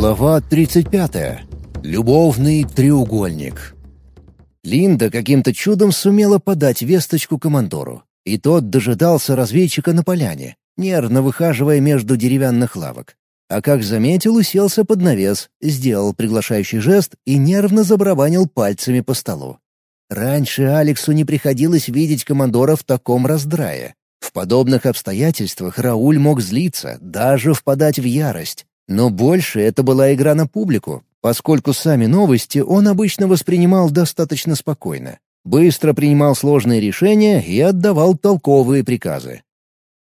Глава 35. Любовный треугольник. Линда каким-то чудом сумела подать весточку командору, и тот дожидался разведчика на поляне, нервно выхаживая между деревянных лавок. А как заметил, уселся под навес, сделал приглашающий жест и нервно забарабанил пальцами по столу. Раньше Алексу не приходилось видеть командора в таком раздрае. В подобных обстоятельствах Рауль мог злиться, даже впадать в ярость. Но больше это была игра на публику, поскольку сами новости он обычно воспринимал достаточно спокойно. Быстро принимал сложные решения и отдавал толковые приказы.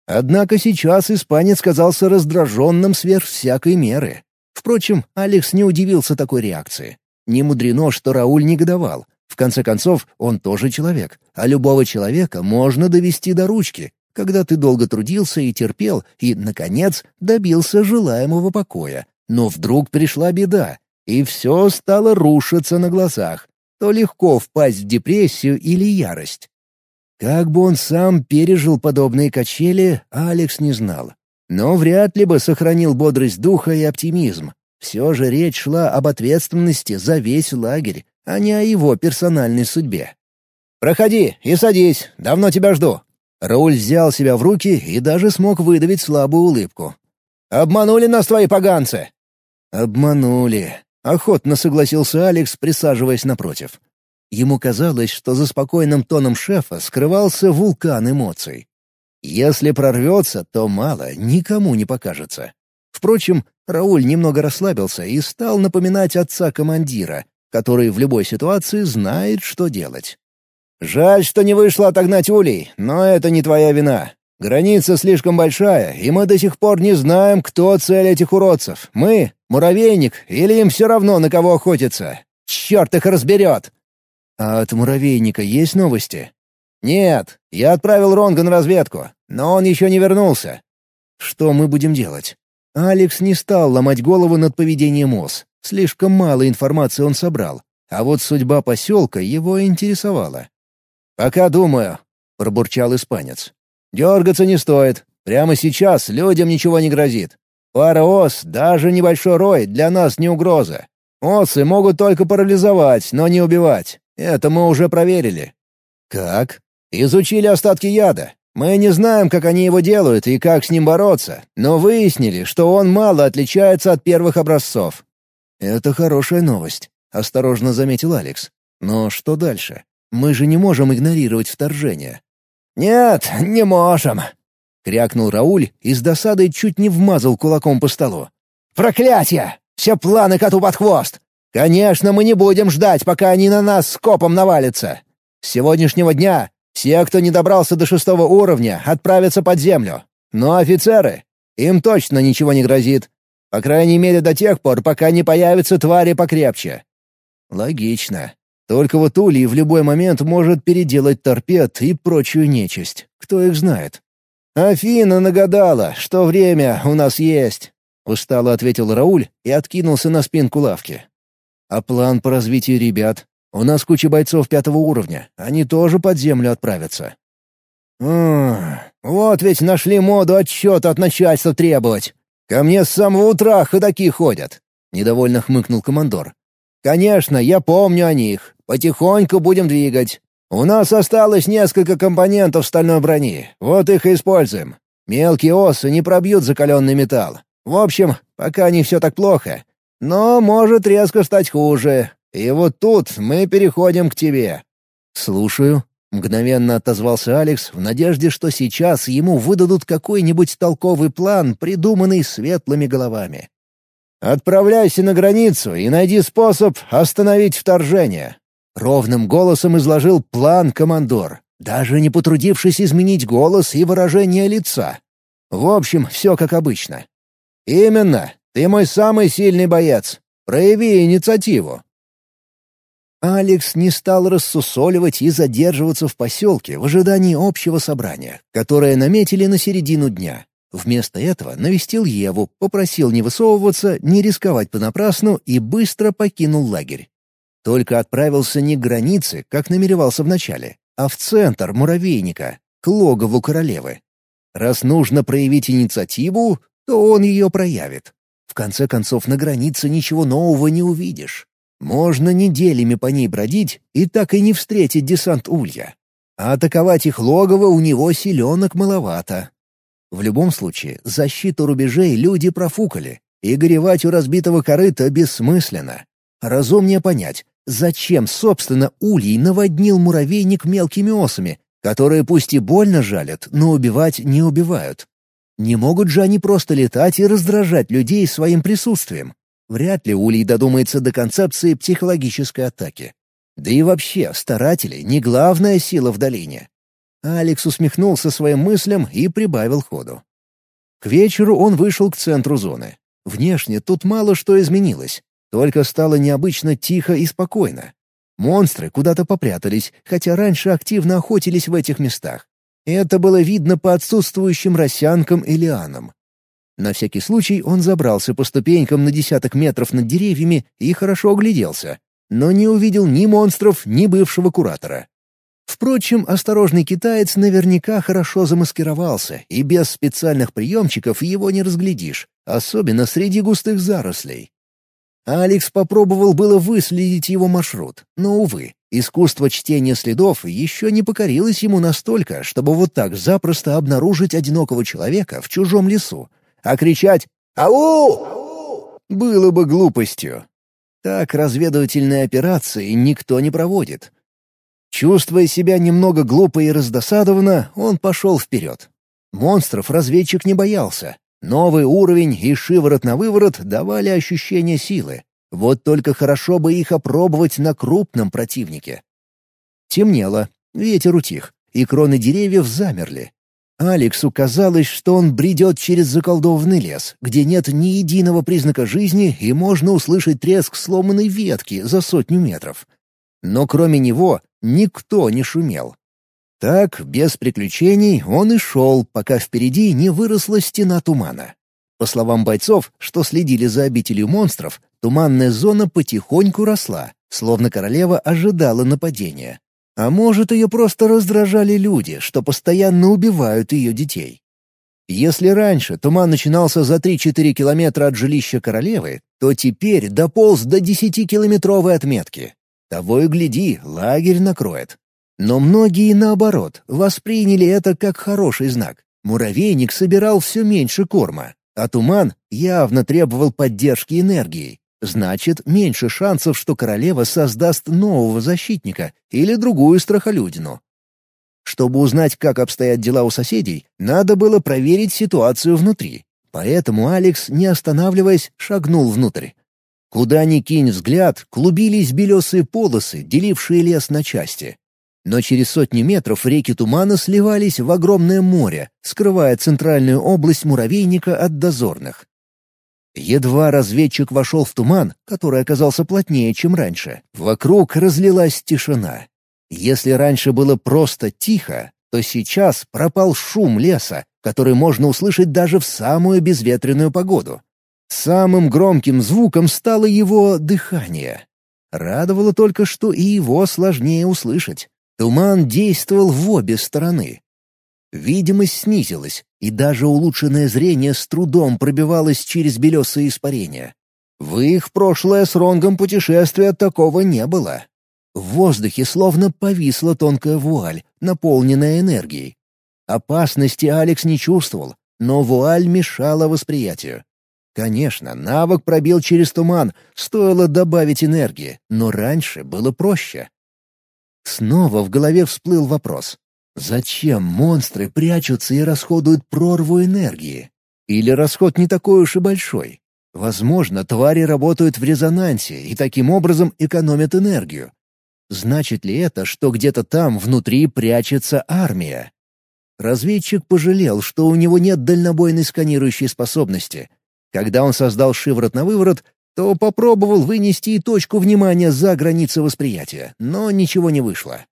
Однако сейчас испанец казался раздраженным сверх всякой меры. Впрочем, Алекс не удивился такой реакции. Не мудрено, что Рауль негодовал. В конце концов, он тоже человек, а любого человека можно довести до ручки, когда ты долго трудился и терпел, и, наконец, добился желаемого покоя. Но вдруг пришла беда, и все стало рушиться на глазах. То легко впасть в депрессию или ярость. Как бы он сам пережил подобные качели, Алекс не знал. Но вряд ли бы сохранил бодрость духа и оптимизм. Все же речь шла об ответственности за весь лагерь, а не о его персональной судьбе. «Проходи и садись, давно тебя жду», Рауль взял себя в руки и даже смог выдавить слабую улыбку. «Обманули нас твои поганцы!» «Обманули», — охотно согласился Алекс, присаживаясь напротив. Ему казалось, что за спокойным тоном шефа скрывался вулкан эмоций. Если прорвется, то мало, никому не покажется. Впрочем, Рауль немного расслабился и стал напоминать отца командира, который в любой ситуации знает, что делать. «Жаль, что не вышло отогнать улей, но это не твоя вина. Граница слишком большая, и мы до сих пор не знаем, кто цель этих уродцев. Мы, муравейник, или им все равно, на кого охотиться. Черт их разберет!» «А от муравейника есть новости?» «Нет, я отправил Ронга на разведку, но он еще не вернулся». «Что мы будем делать?» Алекс не стал ломать голову над поведением ОС. Слишком мало информации он собрал. А вот судьба поселка его интересовала. «Пока думаю», — пробурчал испанец. «Дергаться не стоит. Прямо сейчас людям ничего не грозит. Пара ос, даже небольшой рой, для нас не угроза. Осы могут только парализовать, но не убивать. Это мы уже проверили». «Как?» «Изучили остатки яда. Мы не знаем, как они его делают и как с ним бороться, но выяснили, что он мало отличается от первых образцов». «Это хорошая новость», — осторожно заметил Алекс. «Но что дальше?» Мы же не можем игнорировать вторжение». «Нет, не можем», — крякнул Рауль и с досадой чуть не вмазал кулаком по столу. «Проклятие! Все планы коту под хвост! Конечно, мы не будем ждать, пока они на нас скопом навалятся. С сегодняшнего дня все, кто не добрался до шестого уровня, отправятся под землю. Но офицеры, им точно ничего не грозит. По крайней мере, до тех пор, пока не появятся твари покрепче». «Логично. Только вот Улей в любой момент может переделать торпед и прочую нечисть. Кто их знает? «Афина нагадала, что время у нас есть», — устало ответил Рауль и откинулся на спинку лавки. «А план по развитию ребят? У нас куча бойцов пятого уровня. Они тоже под землю отправятся». вот ведь нашли моду отчета от начальства требовать. Ко мне с самого утра ходаки ходят», — недовольно хмыкнул командор. «Конечно, я помню о них. Потихоньку будем двигать. У нас осталось несколько компонентов стальной брони. Вот их и используем. Мелкие осы не пробьют закаленный металл. В общем, пока не все так плохо. Но может резко стать хуже. И вот тут мы переходим к тебе». «Слушаю», — мгновенно отозвался Алекс в надежде, что сейчас ему выдадут какой-нибудь толковый план, придуманный светлыми головами. Отправляйся на границу и найди способ остановить вторжение». Ровным голосом изложил план командор, даже не потрудившись изменить голос и выражение лица. В общем, все как обычно. «Именно. Ты мой самый сильный боец. Прояви инициативу». Алекс не стал рассусоливать и задерживаться в поселке в ожидании общего собрания, которое наметили на середину дня. Вместо этого навестил Еву, попросил не высовываться, не рисковать понапрасну и быстро покинул лагерь. Только отправился не к границе, как намеревался вначале, а в центр муравейника, к логову королевы. Раз нужно проявить инициативу, то он ее проявит. В конце концов, на границе ничего нового не увидишь. Можно неделями по ней бродить и так и не встретить десант улья. А атаковать их логово у него силенок маловато. В любом случае, защиту рубежей люди профукали, и горевать у разбитого корыта бессмысленно. Разумнее понять, зачем, собственно, Ульй наводнил муравейник мелкими осами, которые пусть и больно жалят, но убивать не убивают. Не могут же они просто летать и раздражать людей своим присутствием. Вряд ли Улей додумается до концепции психологической атаки. Да и вообще, старатели — не главная сила в долине. Алекс усмехнулся своим мыслям и прибавил ходу. К вечеру он вышел к центру зоны. Внешне тут мало что изменилось, только стало необычно тихо и спокойно. Монстры куда-то попрятались, хотя раньше активно охотились в этих местах. Это было видно по отсутствующим росянкам и лианам. На всякий случай он забрался по ступенькам на десяток метров над деревьями и хорошо огляделся, но не увидел ни монстров, ни бывшего куратора. Впрочем, осторожный китаец наверняка хорошо замаскировался, и без специальных приемчиков его не разглядишь, особенно среди густых зарослей. Алекс попробовал было выследить его маршрут, но, увы, искусство чтения следов еще не покорилось ему настолько, чтобы вот так запросто обнаружить одинокого человека в чужом лесу, а кричать «Ау!» было бы глупостью. Так разведывательные операции никто не проводит. Чувствуя себя немного глупо и раздосадованно, он пошел вперед. Монстров разведчик не боялся. Новый уровень и шиворот на выворот давали ощущение силы. Вот только хорошо бы их опробовать на крупном противнике. Темнело, ветер утих, и кроны деревьев замерли. Алексу казалось, что он бредет через заколдованный лес, где нет ни единого признака жизни и можно услышать треск сломанной ветки за сотню метров. Но кроме него никто не шумел. Так, без приключений, он и шел, пока впереди не выросла стена тумана. По словам бойцов, что следили за обителью монстров, туманная зона потихоньку росла, словно королева ожидала нападения. А может, ее просто раздражали люди, что постоянно убивают ее детей. Если раньше туман начинался за 3-4 километра от жилища королевы, то теперь дополз до 10-километровой отметки. Того и гляди, лагерь накроет. Но многие, наоборот, восприняли это как хороший знак. Муравейник собирал все меньше корма, а туман явно требовал поддержки энергией. Значит, меньше шансов, что королева создаст нового защитника или другую страхолюдину. Чтобы узнать, как обстоят дела у соседей, надо было проверить ситуацию внутри. Поэтому Алекс, не останавливаясь, шагнул внутрь. Куда ни кинь взгляд, клубились белесые полосы, делившие лес на части. Но через сотни метров реки тумана сливались в огромное море, скрывая центральную область муравейника от дозорных. Едва разведчик вошел в туман, который оказался плотнее, чем раньше, вокруг разлилась тишина. Если раньше было просто тихо, то сейчас пропал шум леса, который можно услышать даже в самую безветренную погоду. Самым громким звуком стало его дыхание. Радовало только, что и его сложнее услышать. Туман действовал в обе стороны. Видимость снизилась, и даже улучшенное зрение с трудом пробивалось через белесые испарения. В их прошлое с Ронгом путешествия такого не было. В воздухе словно повисла тонкая вуаль, наполненная энергией. Опасности Алекс не чувствовал, но вуаль мешала восприятию. Конечно, навык пробил через туман, стоило добавить энергии, но раньше было проще. Снова в голове всплыл вопрос. Зачем монстры прячутся и расходуют прорву энергии? Или расход не такой уж и большой? Возможно, твари работают в резонансе и таким образом экономят энергию. Значит ли это, что где-то там внутри прячется армия? Разведчик пожалел, что у него нет дальнобойной сканирующей способности. Когда он создал шиворот на выворот, то попробовал вынести и точку внимания за границы восприятия, но ничего не вышло.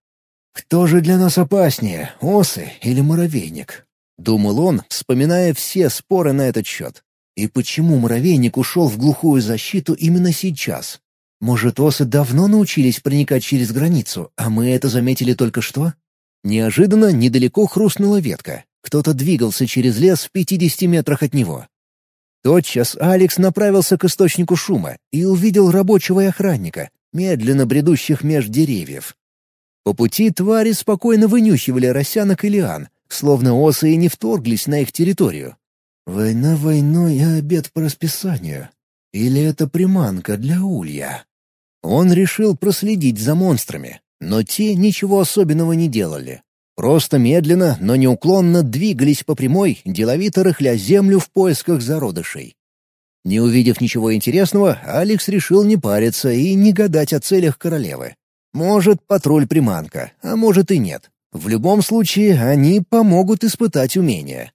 «Кто же для нас опаснее, осы или муравейник?» — думал он, вспоминая все споры на этот счет. «И почему муравейник ушел в глухую защиту именно сейчас? Может, осы давно научились проникать через границу, а мы это заметили только что?» Неожиданно недалеко хрустнула ветка. Кто-то двигался через лес в пятидесяти метрах от него. Тотчас Алекс направился к источнику шума и увидел рабочего и охранника, медленно бредущих меж деревьев. По пути твари спокойно вынюхивали росянок и лиан, словно осы и не вторглись на их территорию. Война войной, а обед по расписанию. Или это приманка для улья? Он решил проследить за монстрами, но те ничего особенного не делали. Просто медленно, но неуклонно двигались по прямой, деловито рыхля землю в поисках зародышей. Не увидев ничего интересного, Алекс решил не париться и не гадать о целях королевы. Может, патруль-приманка, а может и нет. В любом случае, они помогут испытать умения.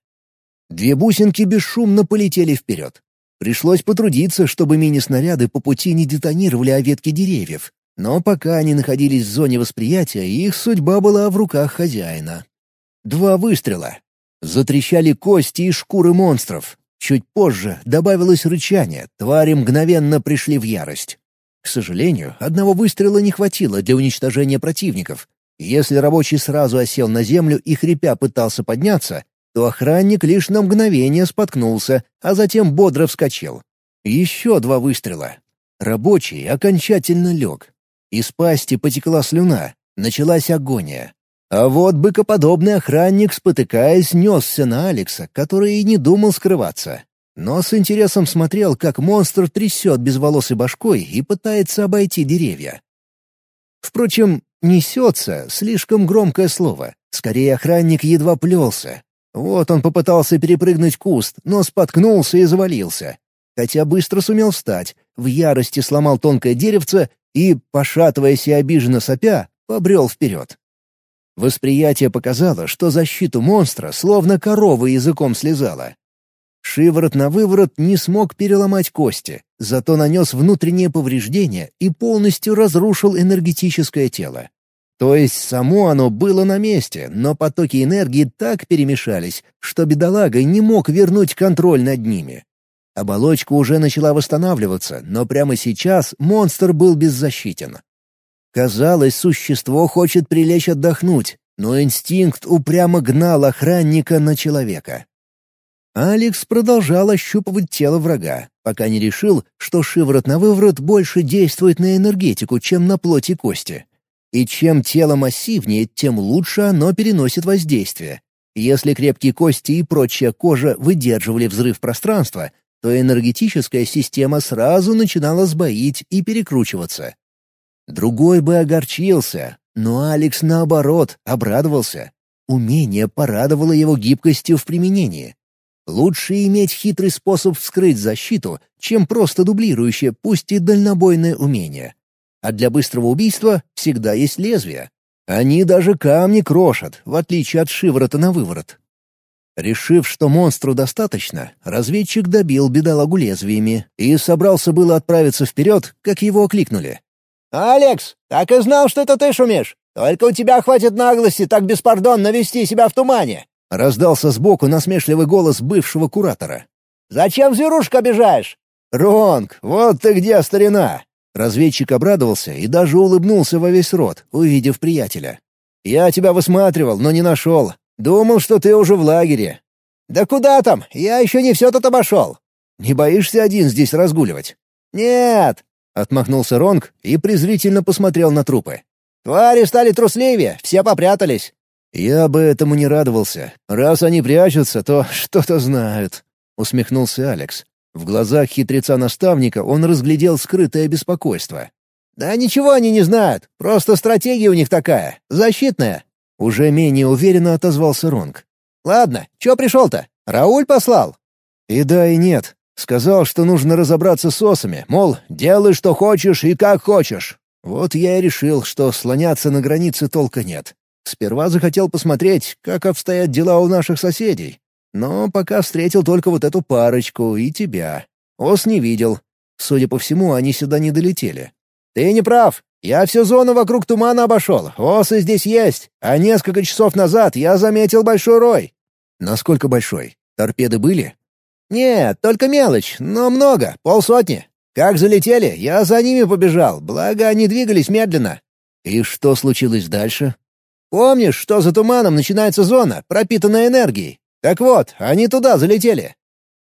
Две бусинки бесшумно полетели вперед. Пришлось потрудиться, чтобы мини-снаряды по пути не детонировали о ветки деревьев. Но пока они находились в зоне восприятия, их судьба была в руках хозяина. Два выстрела. Затрещали кости и шкуры монстров. Чуть позже добавилось рычание, твари мгновенно пришли в ярость. К сожалению, одного выстрела не хватило для уничтожения противников. Если рабочий сразу осел на землю и хрипя пытался подняться, то охранник лишь на мгновение споткнулся, а затем бодро вскочил. Еще два выстрела. Рабочий окончательно лег. Из пасти потекла слюна, началась агония. А вот быкоподобный охранник, спотыкаясь, несся на Алекса, который и не думал скрываться. Но с интересом смотрел, как монстр трясет безволосой башкой и пытается обойти деревья. Впрочем, «несется» — слишком громкое слово. Скорее, охранник едва плелся. Вот он попытался перепрыгнуть куст, но споткнулся и завалился. Хотя быстро сумел встать, в ярости сломал тонкое деревце и, пошатываясь и обиженно сопя, побрел вперед. Восприятие показало, что защиту монстра словно корова языком слезала. Шиворот на выворот не смог переломать кости, зато нанес внутреннее повреждение и полностью разрушил энергетическое тело. То есть само оно было на месте, но потоки энергии так перемешались, что бедолага не мог вернуть контроль над ними. Оболочка уже начала восстанавливаться, но прямо сейчас монстр был беззащитен. Казалось, существо хочет прилечь отдохнуть, но инстинкт упрямо гнал охранника на человека. Алекс продолжал ощупывать тело врага, пока не решил, что шиворот на выворот больше действует на энергетику, чем на плоть и кости. И чем тело массивнее, тем лучше оно переносит воздействие. Если крепкие кости и прочая кожа выдерживали взрыв пространства, то энергетическая система сразу начинала сбоить и перекручиваться. Другой бы огорчился, но Алекс, наоборот, обрадовался. Умение порадовало его гибкостью в применении. Лучше иметь хитрый способ вскрыть защиту, чем просто дублирующее, пусть и дальнобойное умение. А для быстрого убийства всегда есть лезвие. Они даже камни крошат, в отличие от шиворота на выворот. Решив, что монстру достаточно, разведчик добил бедолагу лезвиями и собрался было отправиться вперед, как его окликнули. «Алекс, так и знал, что это ты шумишь! Только у тебя хватит наглости так беспардонно вести себя в тумане!» Раздался сбоку насмешливый голос бывшего куратора. «Зачем зверушка обижаешь?» «Ронг, вот ты где, старина!» Разведчик обрадовался и даже улыбнулся во весь рот, увидев приятеля. «Я тебя высматривал, но не нашел. Думал, что ты уже в лагере». «Да куда там? Я еще не все тут обошел». «Не боишься один здесь разгуливать?» «Нет», — отмахнулся Ронг и презрительно посмотрел на трупы. «Твари стали трусливее, все попрятались». «Я бы этому не радовался. Раз они прячутся, то что-то знают», — усмехнулся Алекс. В глазах хитреца-наставника он разглядел скрытое беспокойство. «Да ничего они не знают, просто стратегия у них такая, защитная». Уже менее уверенно отозвался Ронг. «Ладно, чё пришел-то? Рауль послал?» «И да, и нет. Сказал, что нужно разобраться с осами, мол, делай, что хочешь и как хочешь. Вот я и решил, что слоняться на границе толка нет. Сперва захотел посмотреть, как обстоят дела у наших соседей. Но пока встретил только вот эту парочку и тебя. Ос не видел. Судя по всему, они сюда не долетели. «Ты не прав. Я всю зону вокруг тумана обошел. Осы здесь есть. А несколько часов назад я заметил большой рой». «Насколько большой? Торпеды были?» «Нет, только мелочь, но много, полсотни. Как залетели, я за ними побежал, благо они двигались медленно». «И что случилось дальше?» «Помнишь, что за туманом начинается зона, пропитанная энергией? Так вот, они туда залетели».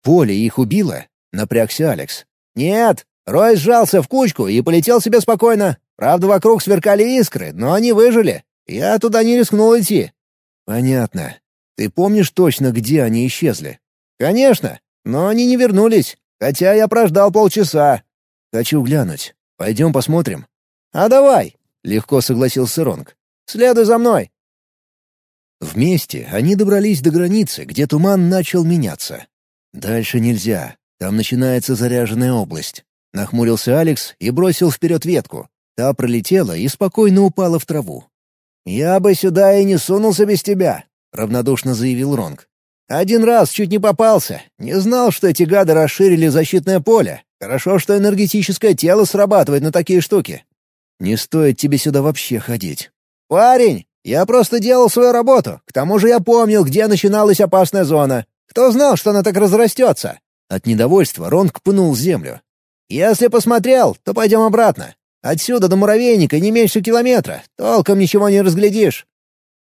поле их убило?» — напрягся Алекс. «Нет, Рой сжался в кучку и полетел себе спокойно. Правда, вокруг сверкали искры, но они выжили. Я туда не рискнул идти». «Понятно. Ты помнишь точно, где они исчезли?» «Конечно, но они не вернулись, хотя я прождал полчаса». «Хочу глянуть. Пойдем посмотрим». «А давай», — легко согласился Ронг. «Следуй за мной». Вместе они добрались до границы, где туман начал меняться. Дальше нельзя, там начинается заряженная область. Нахмурился Алекс и бросил вперед ветку. Та пролетела и спокойно упала в траву. «Я бы сюда и не сунулся без тебя», — равнодушно заявил Ронг. «Один раз чуть не попался. Не знал, что эти гады расширили защитное поле. Хорошо, что энергетическое тело срабатывает на такие штуки». «Не стоит тебе сюда вообще ходить». «Парень, я просто делал свою работу. К тому же я помнил, где начиналась опасная зона. Кто знал, что она так разрастется?» От недовольства Ронг пнул землю. «Если посмотрел, то пойдем обратно. Отсюда до муравейника не меньше километра. Толком ничего не разглядишь».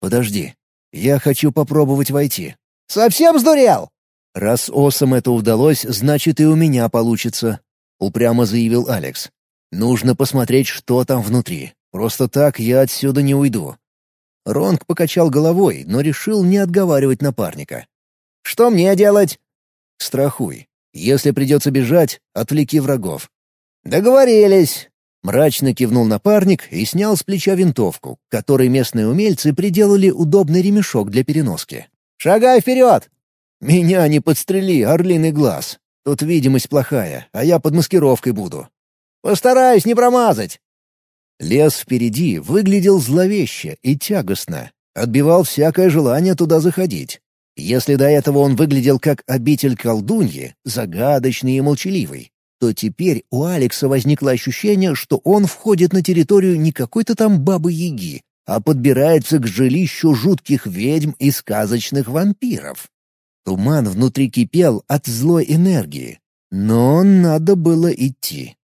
«Подожди. Я хочу попробовать войти». «Совсем сдурел?» «Раз осам это удалось, значит и у меня получится», — упрямо заявил Алекс. «Нужно посмотреть, что там внутри. Просто так я отсюда не уйду». Ронг покачал головой, но решил не отговаривать напарника. «Что мне делать?» «Страхуй. Если придется бежать, отвлеки врагов». «Договорились». Мрачно кивнул напарник и снял с плеча винтовку, которой местные умельцы приделали удобный ремешок для переноски. «Шагай вперед!» «Меня не подстрели, орлиный глаз. Тут видимость плохая, а я под маскировкой буду». «Постараюсь не промазать». Лес впереди выглядел зловеще и тягостно, отбивал всякое желание туда заходить. Если до этого он выглядел как обитель колдуньи, загадочный и молчаливый, то теперь у Алекса возникло ощущение, что он входит на территорию не какой-то там бабы-яги, а подбирается к жилищу жутких ведьм и сказочных вампиров. Туман внутри кипел от злой энергии, но надо было идти.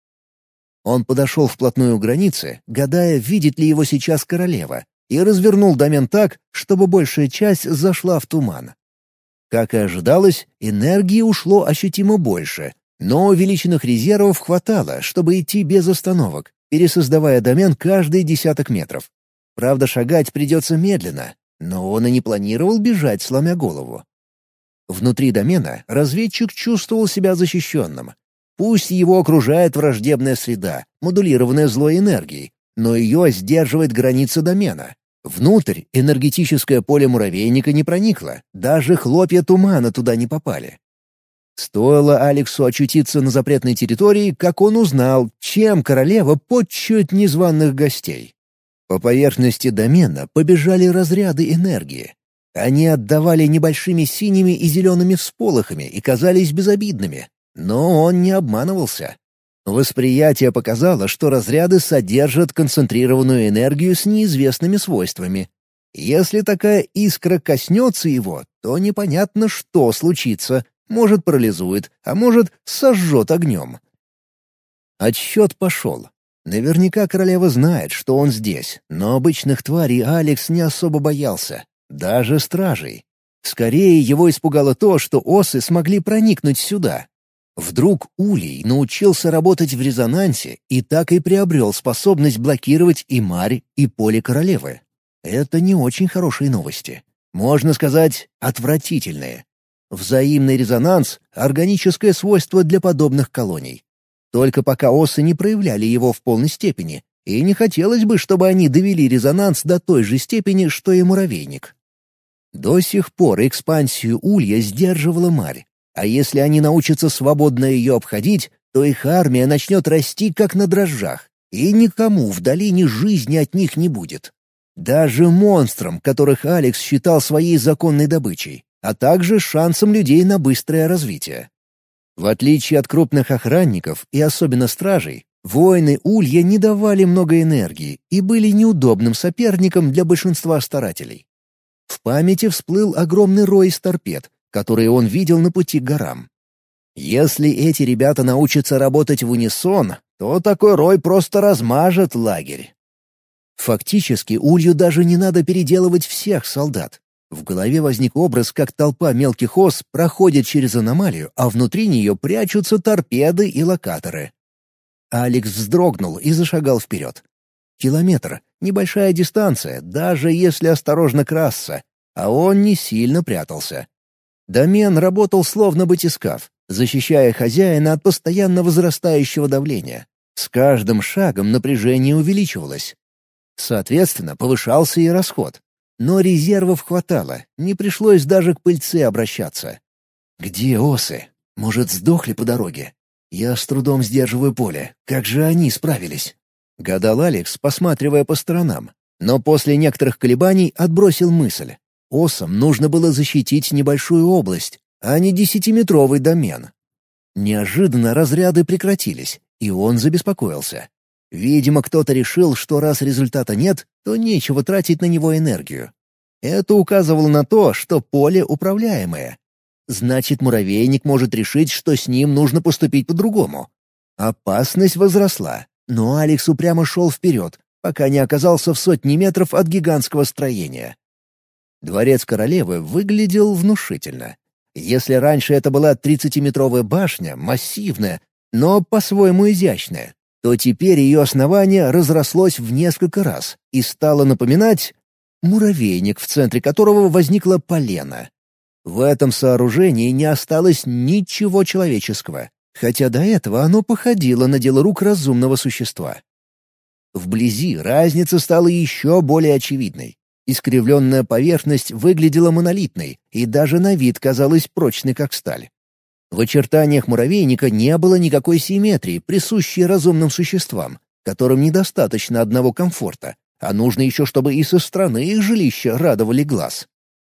Он подошел вплотную к границе, гадая, видит ли его сейчас королева, и развернул домен так, чтобы большая часть зашла в туман. Как и ожидалось, энергии ушло ощутимо больше, но увеличенных резервов хватало, чтобы идти без остановок, пересоздавая домен каждые десяток метров. Правда, шагать придется медленно, но он и не планировал бежать, сломя голову. Внутри домена разведчик чувствовал себя защищенным. Пусть его окружает враждебная среда, модулированная злой энергией, но ее сдерживает граница домена. Внутрь энергетическое поле муравейника не проникло, даже хлопья тумана туда не попали. Стоило Алексу очутиться на запретной территории, как он узнал, чем королева подчует незваных гостей. По поверхности домена побежали разряды энергии. Они отдавали небольшими синими и зелеными всполохами и казались безобидными. Но он не обманывался. Восприятие показало, что разряды содержат концентрированную энергию с неизвестными свойствами. Если такая искра коснется его, то непонятно, что случится. Может, парализует, а может, сожжет огнем. Отсчет пошел. Наверняка королева знает, что он здесь, но обычных тварей Алекс не особо боялся. Даже стражей. Скорее его испугало то, что осы смогли проникнуть сюда, Вдруг Улей научился работать в резонансе и так и приобрел способность блокировать и Марь, и поле королевы. Это не очень хорошие новости. Можно сказать, отвратительные. Взаимный резонанс — органическое свойство для подобных колоний. Только пока осы не проявляли его в полной степени, и не хотелось бы, чтобы они довели резонанс до той же степени, что и муравейник. До сих пор экспансию улья сдерживала Марь, а если они научатся свободно ее обходить, то их армия начнет расти как на дрожжах, и никому в долине жизни от них не будет. Даже монстрам, которых Алекс считал своей законной добычей, а также шансом людей на быстрое развитие. В отличие от крупных охранников и особенно стражей, воины Улья не давали много энергии и были неудобным соперником для большинства старателей. В памяти всплыл огромный рой из торпед, которые он видел на пути к горам. Если эти ребята научатся работать в унисон, то такой рой просто размажет лагерь. Фактически Улью даже не надо переделывать всех солдат. В голове возник образ, как толпа мелких ос проходит через аномалию, а внутри нее прячутся торпеды и локаторы. Алекс вздрогнул и зашагал вперед. Километр — небольшая дистанция, даже если осторожно красться, а он не сильно прятался. Домен работал словно батискаф, защищая хозяина от постоянно возрастающего давления. С каждым шагом напряжение увеличивалось. Соответственно, повышался и расход. Но резервов хватало, не пришлось даже к пыльце обращаться. «Где осы? Может, сдохли по дороге? Я с трудом сдерживаю поле. Как же они справились?» — гадал Алекс, посматривая по сторонам. Но после некоторых колебаний отбросил мысль. Осам нужно было защитить небольшую область, а не десятиметровый домен. Неожиданно разряды прекратились, и он забеспокоился. Видимо, кто-то решил, что раз результата нет, то нечего тратить на него энергию. Это указывало на то, что поле управляемое. Значит, муравейник может решить, что с ним нужно поступить по-другому. Опасность возросла, но Алекс упрямо шел вперед, пока не оказался в сотни метров от гигантского строения. Дворец королевы выглядел внушительно. Если раньше это была тридцатиметровая башня, массивная, но по-своему изящная, то теперь ее основание разрослось в несколько раз и стало напоминать муравейник, в центре которого возникла полена. В этом сооружении не осталось ничего человеческого, хотя до этого оно походило на дело рук разумного существа. Вблизи разница стала еще более очевидной. Искривленная поверхность выглядела монолитной и даже на вид казалась прочной, как сталь. В очертаниях муравейника не было никакой симметрии, присущей разумным существам, которым недостаточно одного комфорта, а нужно еще, чтобы и со стороны их жилища радовали глаз.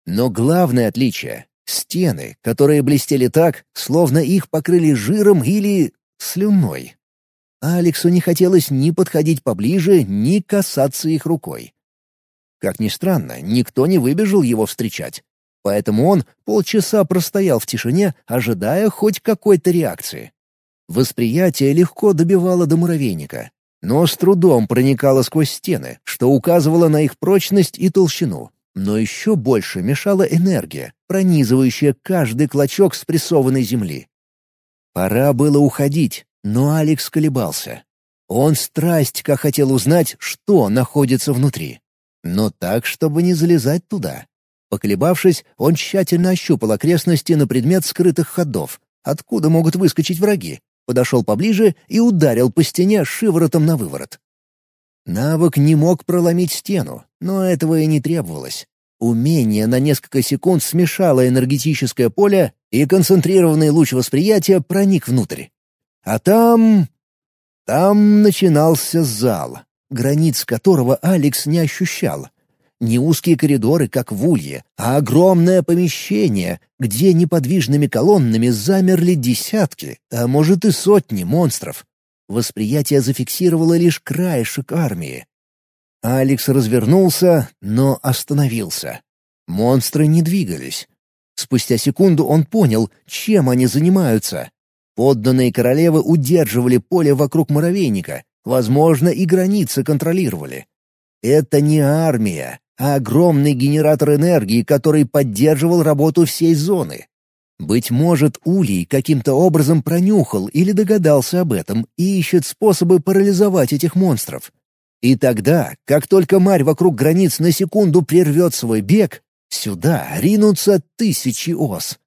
Но главное отличие — стены, которые блестели так, словно их покрыли жиром или слюной. Алексу не хотелось ни подходить поближе, ни касаться их рукой. Как ни странно, никто не выбежал его встречать. Поэтому он полчаса простоял в тишине, ожидая хоть какой-то реакции. Восприятие легко добивало до муравейника, но с трудом проникало сквозь стены, что указывало на их прочность и толщину. Но еще больше мешала энергия, пронизывающая каждый клочок спрессованной земли. Пора было уходить, но Алекс колебался. Он страсть хотел узнать, что находится внутри. Но так, чтобы не залезать туда. Поколебавшись, он тщательно ощупал окрестности на предмет скрытых ходов, откуда могут выскочить враги, подошел поближе и ударил по стене шиворотом на выворот. Навык не мог проломить стену, но этого и не требовалось. Умение на несколько секунд смешало энергетическое поле, и концентрированный луч восприятия проник внутрь. А там... Там начинался зал, границ которого Алекс не ощущал — не узкие коридоры, как в улье, а огромное помещение, где неподвижными колоннами замерли десятки, а может и сотни монстров. Восприятие зафиксировало лишь краешек армии. Алекс развернулся, но остановился. Монстры не двигались. Спустя секунду он понял, чем они занимаются. Подданные королевы удерживали поле вокруг муравейника, возможно, и границы контролировали. Это не армия, а огромный генератор энергии, который поддерживал работу всей зоны. Быть может, Улей каким-то образом пронюхал или догадался об этом и ищет способы парализовать этих монстров. И тогда, как только марь вокруг границ на секунду прервет свой бег, сюда ринутся тысячи ос.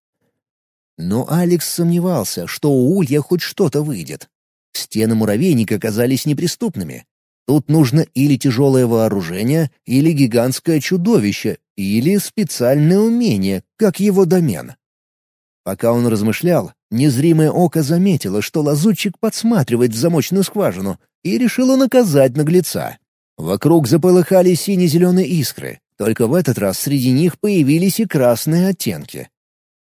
Но Алекс сомневался, что у Улья хоть что-то выйдет. Стены муравейника казались неприступными. Тут нужно или тяжелое вооружение, или гигантское чудовище, или специальное умение, как его домен. Пока он размышлял, незримое око заметило, что лазутчик подсматривает в замочную скважину, и решило наказать наглеца. Вокруг заполыхали сине-зеленые искры, только в этот раз среди них появились и красные оттенки.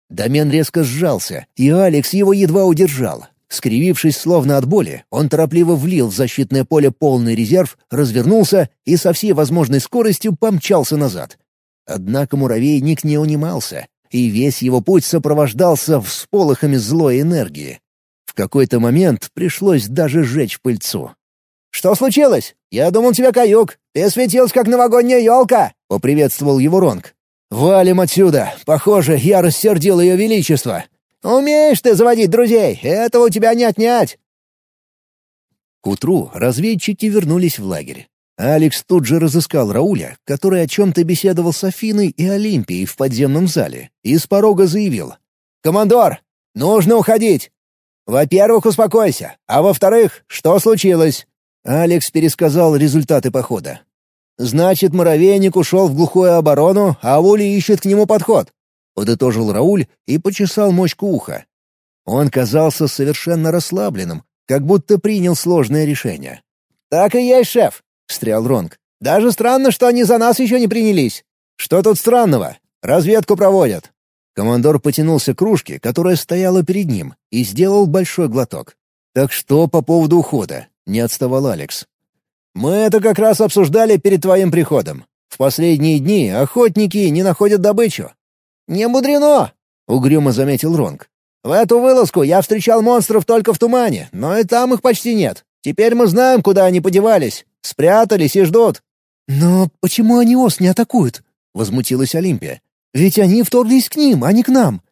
Домен резко сжался, и Алекс его едва удержал. Скривившись словно от боли, он торопливо влил в защитное поле полный резерв, развернулся и со всей возможной скоростью помчался назад. Однако муравейник не унимался, и весь его путь сопровождался всполохами злой энергии. В какой-то момент пришлось даже сжечь пыльцу. «Что случилось? Я думал, тебя каюк. Ты светился, как новогодняя елка!» — поприветствовал его Ронг. «Валим отсюда! Похоже, я рассердил ее величество!» «Умеешь ты заводить друзей! Этого у тебя не отнять!» К утру разведчики вернулись в лагерь. Алекс тут же разыскал Рауля, который о чем-то беседовал с Афиной и Олимпией в подземном зале, и с порога заявил. «Командор, нужно уходить! Во-первых, успокойся, а во-вторых, что случилось?» Алекс пересказал результаты похода. «Значит, муравейник ушел в глухую оборону, а Ули ищет к нему подход», — подытожил Рауль и почесал мочку уха. Он казался совершенно расслабленным, как будто принял сложное решение. «Так и есть, шеф. — встрял Ронг. «Даже странно, что они за нас еще не принялись. Что тут странного? Разведку проводят». Командор потянулся к кружке, которая стояла перед ним, и сделал большой глоток. «Так что по поводу ухода?» — не отставал Алекс. «Мы это как раз обсуждали перед твоим приходом. В последние дни охотники не находят добычу». «Не мудрено!» — угрюмо заметил Ронг. «В эту вылазку я встречал монстров только в тумане, но и там их почти нет. Теперь мы знаем, куда они подевались. Спрятались и ждут». «Но почему они ос не атакуют?» — возмутилась Олимпия. «Ведь они вторглись к ним, а не к нам».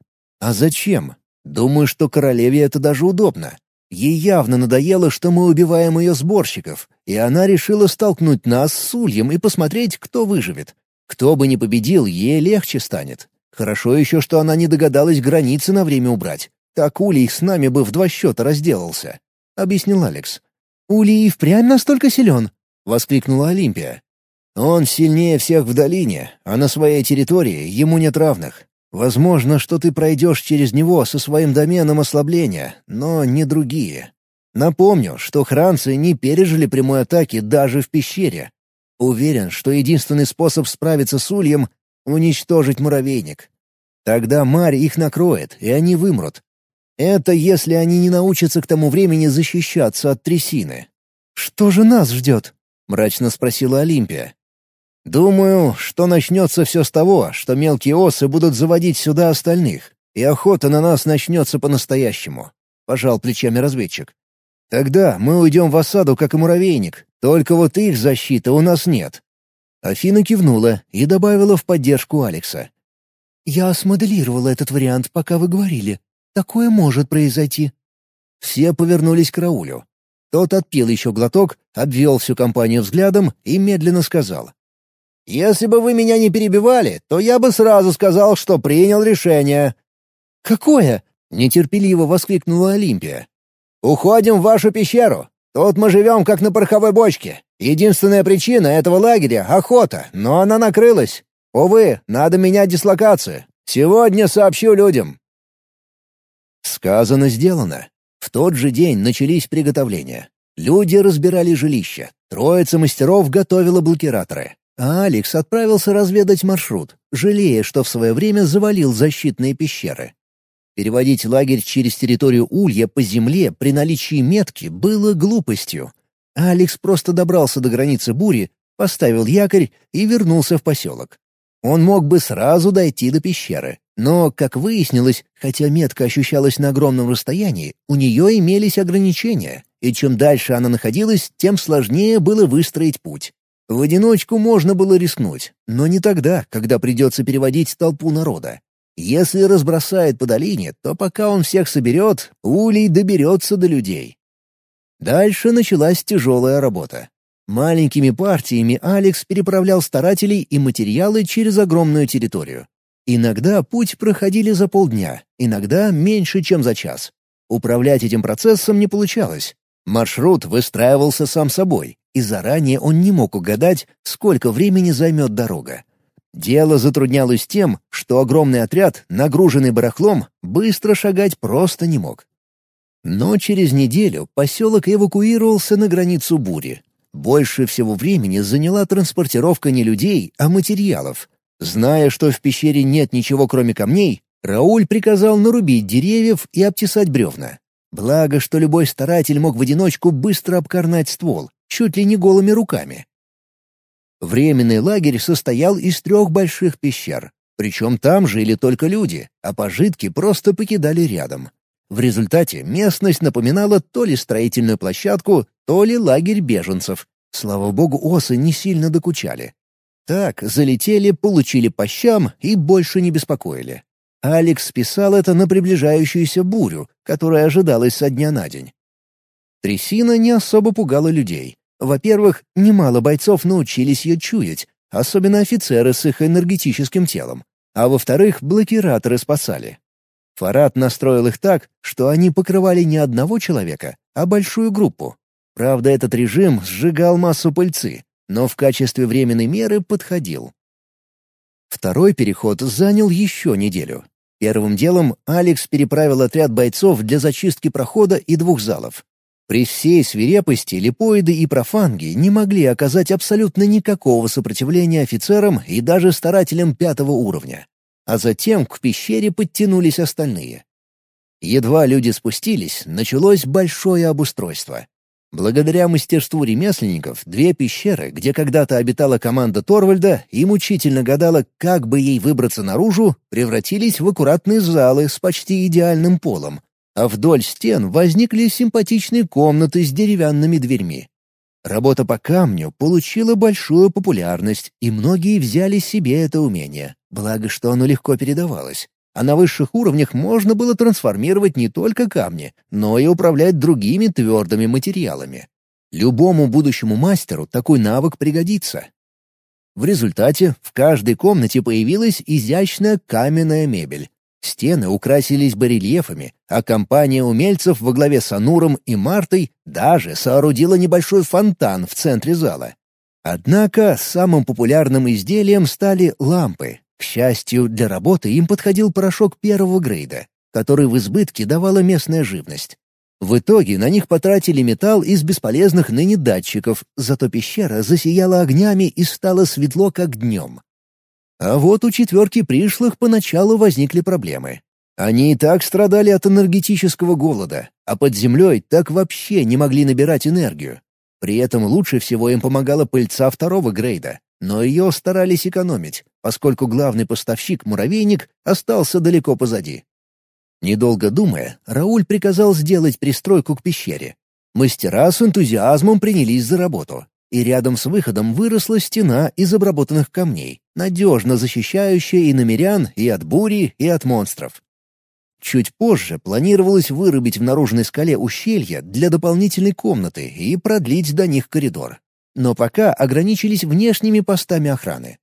«А зачем? Думаю, что королеве это даже удобно. Ей явно надоело, что мы убиваем ее сборщиков, и она решила столкнуть нас с Ульем и посмотреть, кто выживет. Кто бы ни победил, ей легче станет. Хорошо еще, что она не догадалась границы на время убрать. Так Улей с нами бы в два счета разделался», — объяснил Алекс. «Улей впрямь настолько силен?» — воскликнула Олимпия. «Он сильнее всех в долине, а на своей территории ему нет равных. Возможно, что ты пройдешь через него со своим доменом ослабления, но не другие. Напомню, что хранцы не пережили прямой атаки даже в пещере. Уверен, что единственный способ справиться с ульем — уничтожить муравейник. Тогда Марь их накроет, и они вымрут. Это если они не научатся к тому времени защищаться от трясины. «Что же нас ждет?» — мрачно спросила Олимпия. «Думаю, что начнется все с того, что мелкие осы будут заводить сюда остальных, и охота на нас начнется по-настоящему», — пожал плечами разведчик. «Тогда мы уйдем в осаду, как и муравейник, только вот их защиты у нас нет». Афина кивнула и добавила в поддержку Алекса. «Я смоделировала этот вариант, пока вы говорили. Такое может произойти». Все повернулись к Раулю. Тот отпил еще глоток, обвел всю компанию взглядом и медленно сказал. «Если бы вы меня не перебивали, то я бы сразу сказал, что принял решение». «Какое?» — нетерпеливо воскликнула Олимпия. «Уходим в вашу пещеру. Тут мы живем как на пороховой бочке. Единственная причина этого лагеря — охота, но она накрылась. Увы, надо менять дислокацию. Сегодня сообщу людям». Сказано, сделано. В тот же день начались приготовления. Люди разбирали жилища, троица мастеров готовила блокираторы, а Алекс отправился разведать маршрут, жалея, что в свое время завалил защитные пещеры. Переводить лагерь через территорию Улья по земле при наличии метки было глупостью. Алекс просто добрался до границы бури, поставил якорь и вернулся в поселок. Он мог бы сразу дойти до пещеры, но, как выяснилось, хотя метка ощущалась на огромном расстоянии, у нее имелись ограничения, и чем дальше она находилась, тем сложнее было выстроить путь. В одиночку можно было рискнуть, но не тогда, когда придется переводить толпу народа. Если разбросает по долине, то пока он всех соберет, Улей доберется до людей. Дальше началась тяжелая работа. Маленькими партиями Алекс переправлял старателей и материалы через огромную территорию. Иногда путь проходили за полдня, иногда меньше, чем за час. Управлять этим процессом не получалось. Маршрут выстраивался сам собой, и заранее он не мог угадать, сколько времени займет дорога. Дело затруднялось тем, что огромный отряд, нагруженный барахлом, быстро шагать просто не мог. Но через неделю поселок эвакуировался на границу бури, больше всего времени заняла транспортировка не людей, а материалов. Зная, что в пещере нет ничего кроме камней, Рауль приказал нарубить деревьев и обтесать бревна. Благо, что любой старатель мог в одиночку быстро обкорнать ствол, чуть ли не голыми руками. Временный лагерь состоял из трех больших пещер. Причем там жили только люди, а пожитки просто покидали рядом. В результате местность напоминала то ли строительную площадку, то ли лагерь беженцев. Слава богу, осы не сильно докучали. Так, залетели, получили по щам и больше не беспокоили. Алекс списал это на приближающуюся бурю, которая ожидалась со дня на день. Трясина не особо пугала людей. Во-первых, немало бойцов научились ее чуять, особенно офицеры с их энергетическим телом. А во-вторых, блокираторы спасали. Фарад настроил их так, что они покрывали не одного человека, а большую группу. Правда, этот режим сжигал массу пыльцы, но в качестве временной меры подходил. Второй переход занял еще неделю. Первым делом Алекс переправил отряд бойцов для зачистки прохода и двух залов. При всей свирепости липоиды и профанги не могли оказать абсолютно никакого сопротивления офицерам и даже старателям пятого уровня. А затем к пещере подтянулись остальные. Едва люди спустились, началось большое обустройство. Благодаря мастерству ремесленников, две пещеры, где когда-то обитала команда Торвальда и мучительно гадала, как бы ей выбраться наружу, превратились в аккуратные залы с почти идеальным полом, а вдоль стен возникли симпатичные комнаты с деревянными дверьми. Работа по камню получила большую популярность, и многие взяли себе это умение, благо что оно легко передавалось. А на высших уровнях можно было трансформировать не только камни, но и управлять другими твердыми материалами. Любому будущему мастеру такой навык пригодится. В результате в каждой комнате появилась изящная каменная мебель, Стены украсились барельефами, а компания умельцев во главе с Ануром и Мартой даже соорудила небольшой фонтан в центре зала. Однако самым популярным изделием стали лампы. К счастью, для работы им подходил порошок первого грейда, который в избытке давала местная живность. В итоге на них потратили металл из бесполезных ныне датчиков, зато пещера засияла огнями и стало светло, как днем. А вот у четверки пришлых поначалу возникли проблемы. Они и так страдали от энергетического голода, а под землей так вообще не могли набирать энергию. При этом лучше всего им помогала пыльца второго грейда, но ее старались экономить, поскольку главный поставщик-муравейник остался далеко позади. Недолго думая, Рауль приказал сделать пристройку к пещере. Мастера с энтузиазмом принялись за работу и рядом с выходом выросла стена из обработанных камней, надежно защищающая и намерян, и от бури, и от монстров. Чуть позже планировалось вырубить в наружной скале ущелье для дополнительной комнаты и продлить до них коридор. Но пока ограничились внешними постами охраны.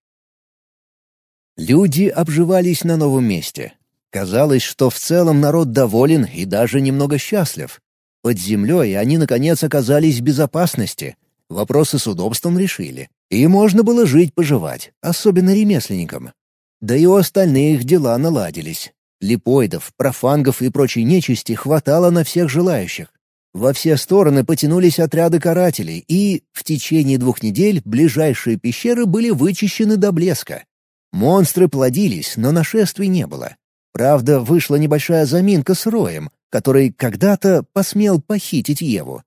Люди обживались на новом месте. Казалось, что в целом народ доволен и даже немного счастлив. Под землей они, наконец, оказались в безопасности, Вопросы с удобством решили. И можно было жить-поживать, особенно ремесленникам. Да и у остальных дела наладились. Липоидов, профангов и прочей нечисти хватало на всех желающих. Во все стороны потянулись отряды карателей, и в течение двух недель ближайшие пещеры были вычищены до блеска. Монстры плодились, но нашествий не было. Правда, вышла небольшая заминка с Роем, который когда-то посмел похитить Еву.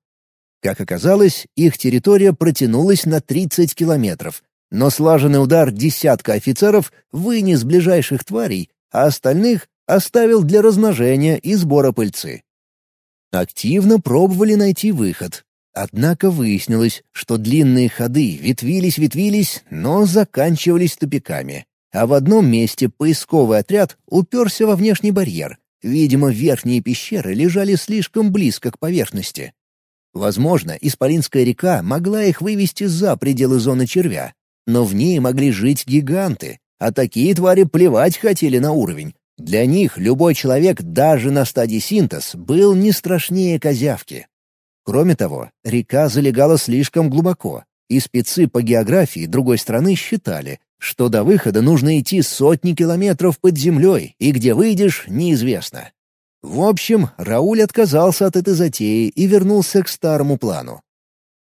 Как оказалось, их территория протянулась на 30 километров, но слаженный удар десятка офицеров вынес ближайших тварей, а остальных оставил для размножения и сбора пыльцы. Активно пробовали найти выход. Однако выяснилось, что длинные ходы ветвились-ветвились, но заканчивались тупиками. А в одном месте поисковый отряд уперся во внешний барьер. Видимо, верхние пещеры лежали слишком близко к поверхности. Возможно, Исполинская река могла их вывести за пределы зоны червя, но в ней могли жить гиганты, а такие твари плевать хотели на уровень. Для них любой человек даже на стадии синтез был не страшнее козявки. Кроме того, река залегала слишком глубоко, и спецы по географии другой страны считали, что до выхода нужно идти сотни километров под землей, и где выйдешь — неизвестно. В общем, Рауль отказался от этой затеи и вернулся к старому плану.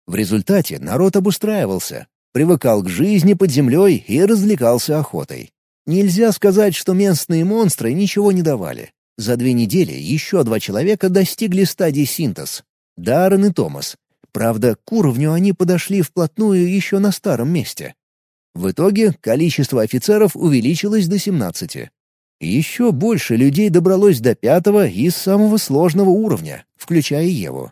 В результате народ обустраивался, привыкал к жизни под землей и развлекался охотой. Нельзя сказать, что местные монстры ничего не давали. За две недели еще два человека достигли стадии синтез — Даррен и Томас. Правда, к уровню они подошли вплотную еще на старом месте. В итоге количество офицеров увеличилось до 17. Еще больше людей добралось до пятого и самого сложного уровня, включая Еву.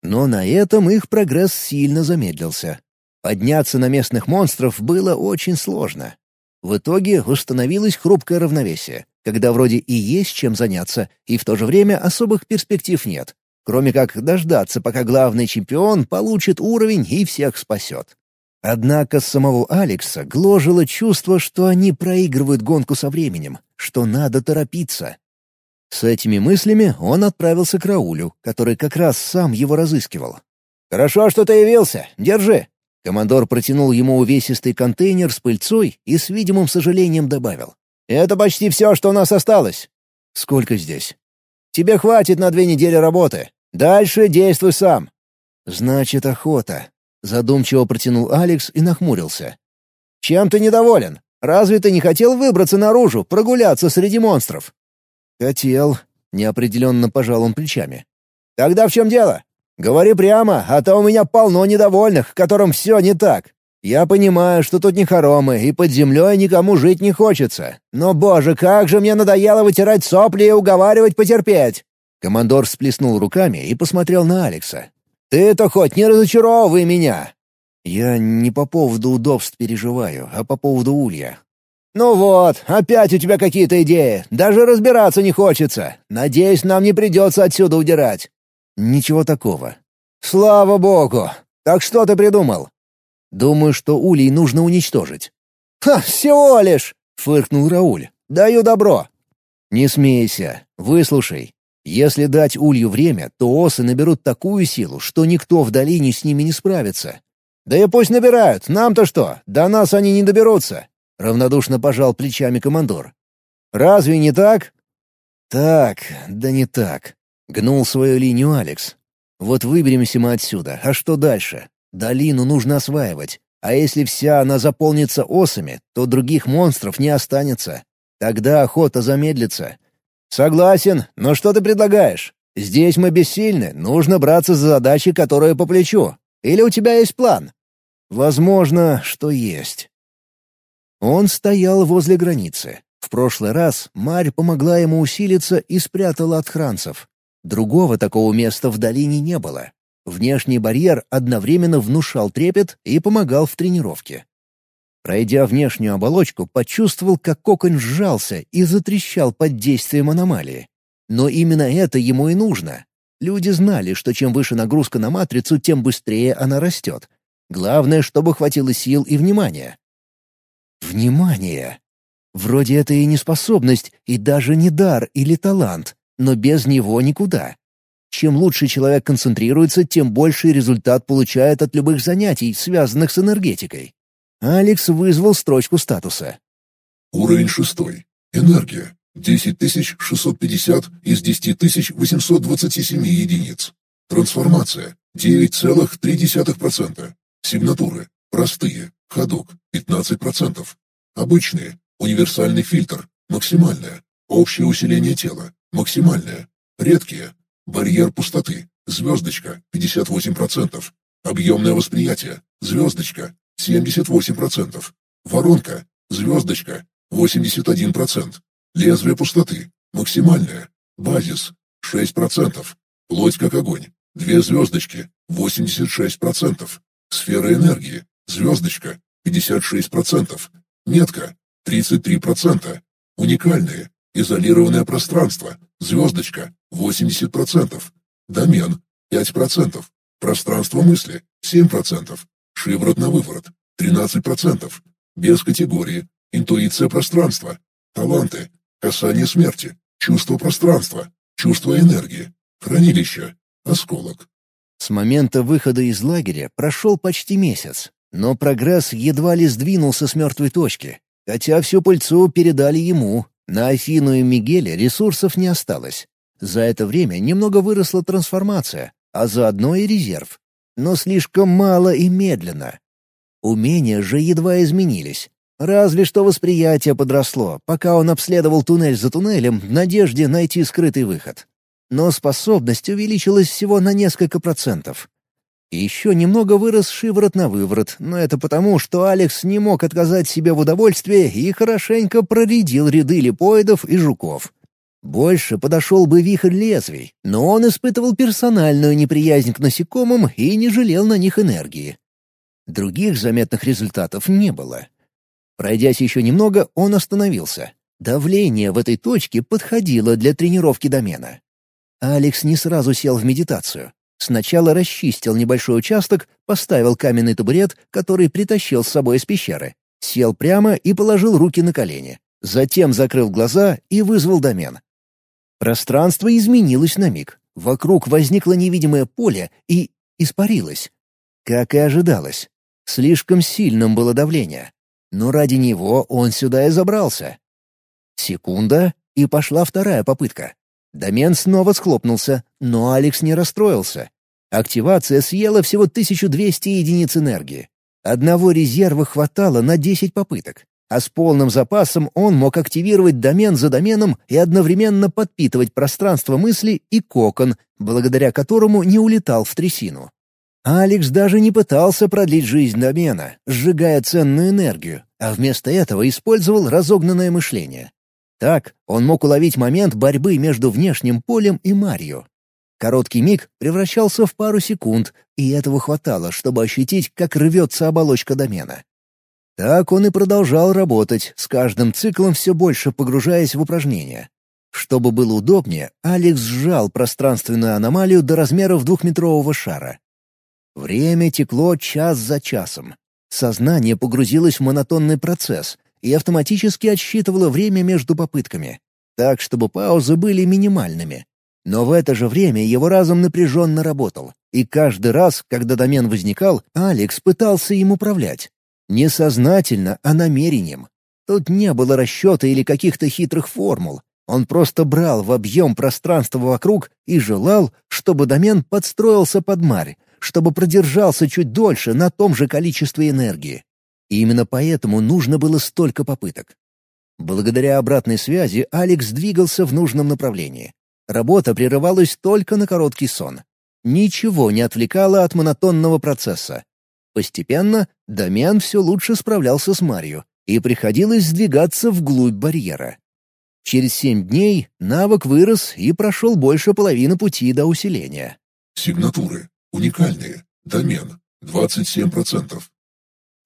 Но на этом их прогресс сильно замедлился. Подняться на местных монстров было очень сложно. В итоге установилось хрупкое равновесие, когда вроде и есть чем заняться, и в то же время особых перспектив нет, кроме как дождаться, пока главный чемпион получит уровень и всех спасет. Однако самого Алекса гложило чувство, что они проигрывают гонку со временем, что надо торопиться. С этими мыслями он отправился к Раулю, который как раз сам его разыскивал. «Хорошо, что ты явился. Держи». Командор протянул ему увесистый контейнер с пыльцой и с видимым сожалением добавил. «Это почти все, что у нас осталось». «Сколько здесь?» «Тебе хватит на две недели работы. Дальше действуй сам». «Значит, охота», — задумчиво протянул Алекс и нахмурился. «Чем ты недоволен? Разве ты не хотел выбраться наружу, прогуляться среди монстров?» «Хотел», — неопределенно пожал он плечами. «Тогда в чем дело? Говори прямо, а то у меня полно недовольных, которым все не так. Я понимаю, что тут не хоромы, и под землей никому жить не хочется. Но, боже, как же мне надоело вытирать сопли и уговаривать потерпеть!» Командор сплеснул руками и посмотрел на Алекса. «Ты-то хоть не разочаровывай меня!» «Я не по поводу удобств переживаю, а по поводу улья. «Ну вот, опять у тебя какие-то идеи. Даже разбираться не хочется. Надеюсь, нам не придется отсюда удирать». «Ничего такого». «Слава богу! Так что ты придумал?» «Думаю, что улей нужно уничтожить». «Ха, всего лишь!» — фыркнул Рауль. «Даю добро». «Не смейся. Выслушай. Если дать улью время, то осы наберут такую силу, что никто в долине с ними не справится». «Да и пусть набирают. Нам-то что? До нас они не доберутся. — равнодушно пожал плечами командор. «Разве не так?» «Так, да не так», — гнул свою линию Алекс. «Вот выберемся мы отсюда, а что дальше? Долину нужно осваивать, а если вся она заполнится осами, то других монстров не останется. Тогда охота замедлится». «Согласен, но что ты предлагаешь? Здесь мы бессильны, нужно браться за задачи, которые по плечу. Или у тебя есть план?» «Возможно, что есть». Он стоял возле границы. В прошлый раз Марь помогла ему усилиться и спрятала от хранцев. Другого такого места в долине не было. Внешний барьер одновременно внушал трепет и помогал в тренировке. Пройдя внешнюю оболочку, почувствовал, как кокон сжался и затрещал под действием аномалии. Но именно это ему и нужно. Люди знали, что чем выше нагрузка на матрицу, тем быстрее она растет. Главное, чтобы хватило сил и внимания. Внимание! Вроде это и не способность, и даже не дар или талант, но без него никуда. Чем лучше человек концентрируется, тем больший результат получает от любых занятий, связанных с энергетикой. Алекс вызвал строчку статуса. Уровень шестой. Энергия. 10650 из 10827 единиц. Трансформация. 9,3%. Сигнатуры. Простые. Ходок – 15%. Обычные. Универсальный фильтр. Максимальное. Общее усиление тела. Максимальное. Редкие. Барьер пустоты. Звездочка. 58%. Объемное восприятие. Звездочка. 78%. Воронка. Звездочка. 81%. Лезвие пустоты. Максимальное. Базис. 6%. Плоть как огонь. Две звездочки. 86%. Сфера энергии. Звездочка – 56%. Метка – 33%. Уникальное, изолированное пространство. Звездочка – 80%. Домен – 5%. Пространство мысли – 7%. Шиворот на выворот – 13%. Без категории. Интуиция пространства. Таланты. Касание смерти. Чувство пространства. Чувство энергии. Хранилище. Осколок. С момента выхода из лагеря прошел почти месяц. Но прогресс едва ли сдвинулся с мертвой точки, хотя всю пыльцу передали ему. На Афину и Мигеле ресурсов не осталось. За это время немного выросла трансформация, а заодно и резерв. Но слишком мало и медленно. Умения же едва изменились. Разве что восприятие подросло, пока он обследовал туннель за туннелем в надежде найти скрытый выход. Но способность увеличилась всего на несколько процентов. Еще немного вырос шиворот на выворот, но это потому, что Алекс не мог отказать себе в удовольствии и хорошенько проредил ряды липоидов и жуков. Больше подошел бы вихрь лезвий, но он испытывал персональную неприязнь к насекомым и не жалел на них энергии. Других заметных результатов не было. Пройдясь еще немного, он остановился. Давление в этой точке подходило для тренировки домена. Алекс не сразу сел в медитацию. Сначала расчистил небольшой участок, поставил каменный табурет, который притащил с собой из пещеры. Сел прямо и положил руки на колени. Затем закрыл глаза и вызвал домен. Пространство изменилось на миг. Вокруг возникло невидимое поле и испарилось. Как и ожидалось. Слишком сильным было давление. Но ради него он сюда и забрался. Секунда, и пошла вторая попытка. Домен снова схлопнулся, но Алекс не расстроился. Активация съела всего 1200 единиц энергии. Одного резерва хватало на 10 попыток, а с полным запасом он мог активировать домен за доменом и одновременно подпитывать пространство мысли и кокон, благодаря которому не улетал в трясину. Алекс даже не пытался продлить жизнь домена, сжигая ценную энергию, а вместо этого использовал разогнанное мышление. Так он мог уловить момент борьбы между внешним полем и Марью. Короткий миг превращался в пару секунд, и этого хватало, чтобы ощутить, как рвется оболочка домена. Так он и продолжал работать, с каждым циклом все больше погружаясь в упражнения. Чтобы было удобнее, Алекс сжал пространственную аномалию до размеров двухметрового шара. Время текло час за часом. Сознание погрузилось в монотонный процесс, и автоматически отсчитывала время между попытками, так, чтобы паузы были минимальными. Но в это же время его разум напряженно работал, и каждый раз, когда домен возникал, Алекс пытался им управлять. Не сознательно, а намерением. Тут не было расчета или каких-то хитрых формул. Он просто брал в объем пространства вокруг и желал, чтобы домен подстроился под марь, чтобы продержался чуть дольше на том же количестве энергии. И именно поэтому нужно было столько попыток. Благодаря обратной связи Алекс двигался в нужном направлении. Работа прерывалась только на короткий сон. Ничего не отвлекало от монотонного процесса. Постепенно Дамиан все лучше справлялся с Марью, и приходилось сдвигаться вглубь барьера. Через семь дней навык вырос и прошел больше половины пути до усиления. Сигнатуры. Уникальные. Домен. 27%.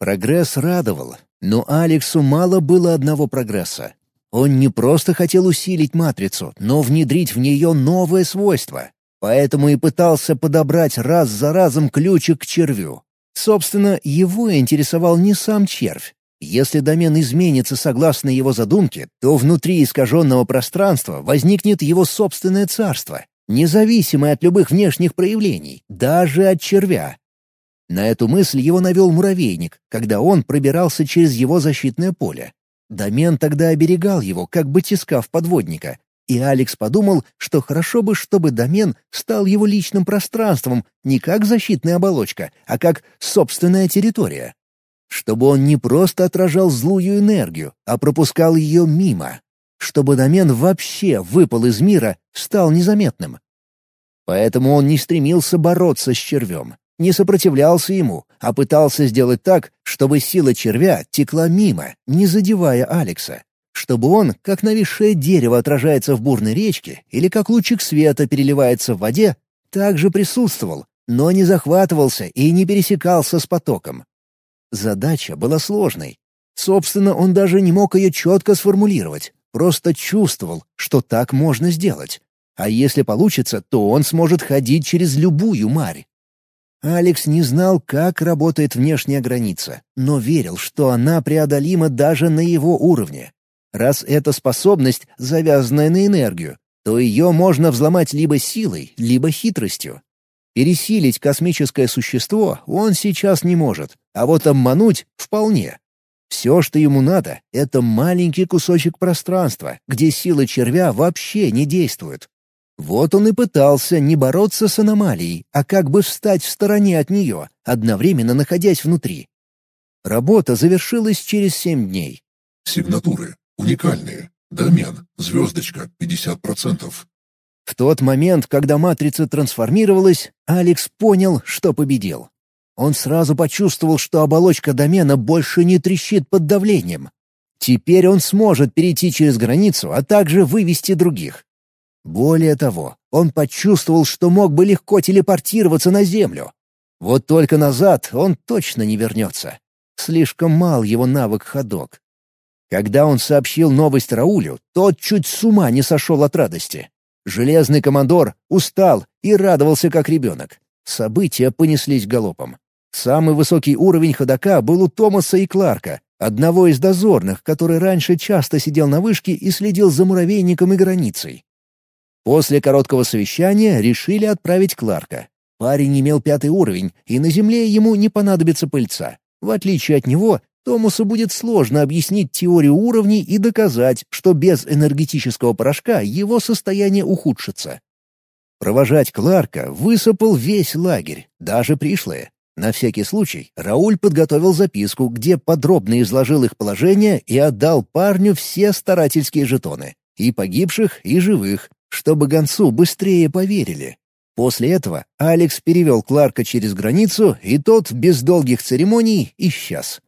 Прогресс радовал, но Алексу мало было одного прогресса. Он не просто хотел усилить матрицу, но внедрить в нее новое свойство. Поэтому и пытался подобрать раз за разом ключик к червю. Собственно, его интересовал не сам червь. Если домен изменится согласно его задумке, то внутри искаженного пространства возникнет его собственное царство, независимое от любых внешних проявлений, даже от червя. На эту мысль его навел муравейник, когда он пробирался через его защитное поле. Домен тогда оберегал его, как батискав подводника, и Алекс подумал, что хорошо бы, чтобы домен стал его личным пространством не как защитная оболочка, а как собственная территория. Чтобы он не просто отражал злую энергию, а пропускал ее мимо. Чтобы домен вообще выпал из мира, стал незаметным. Поэтому он не стремился бороться с червем не сопротивлялся ему, а пытался сделать так, чтобы сила червя текла мимо, не задевая Алекса. Чтобы он, как нависшее дерево отражается в бурной речке или как лучик света переливается в воде, также присутствовал, но не захватывался и не пересекался с потоком. Задача была сложной. Собственно, он даже не мог ее четко сформулировать, просто чувствовал, что так можно сделать. А если получится, то он сможет ходить через любую марь. Алекс не знал, как работает внешняя граница, но верил, что она преодолима даже на его уровне. Раз эта способность, завязанная на энергию, то ее можно взломать либо силой, либо хитростью. Пересилить космическое существо он сейчас не может, а вот обмануть — вполне. Все, что ему надо, — это маленький кусочек пространства, где сила червя вообще не действует. Вот он и пытался не бороться с аномалией, а как бы встать в стороне от нее, одновременно находясь внутри. Работа завершилась через семь дней. Сигнатуры. Уникальные. Домен. Звездочка. 50%. В тот момент, когда матрица трансформировалась, Алекс понял, что победил. Он сразу почувствовал, что оболочка домена больше не трещит под давлением. Теперь он сможет перейти через границу, а также вывести других. Более того, он почувствовал, что мог бы легко телепортироваться на Землю. Вот только назад он точно не вернется. Слишком мал его навык ходок. Когда он сообщил новость Раулю, тот чуть с ума не сошел от радости. Железный командор устал и радовался как ребенок. События понеслись галопом. Самый высокий уровень ходока был у Томаса и Кларка, одного из дозорных, который раньше часто сидел на вышке и следил за муравейником и границей. После короткого совещания решили отправить Кларка. Парень имел пятый уровень, и на Земле ему не понадобится пыльца. В отличие от него, Томасу будет сложно объяснить теорию уровней и доказать, что без энергетического порошка его состояние ухудшится. Провожать Кларка высыпал весь лагерь, даже пришлые. На всякий случай Рауль подготовил записку, где подробно изложил их положение и отдал парню все старательские жетоны, и погибших, и живых, чтобы гонцу быстрее поверили. После этого Алекс перевел Кларка через границу, и тот без долгих церемоний исчез.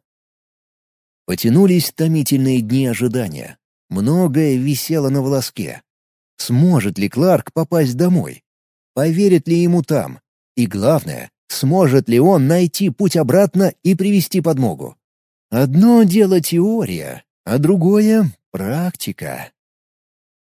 Потянулись томительные дни ожидания. Многое висело на волоске. Сможет ли Кларк попасть домой? Поверит ли ему там? И главное, сможет ли он найти путь обратно и привести подмогу? Одно дело теория, а другое — практика.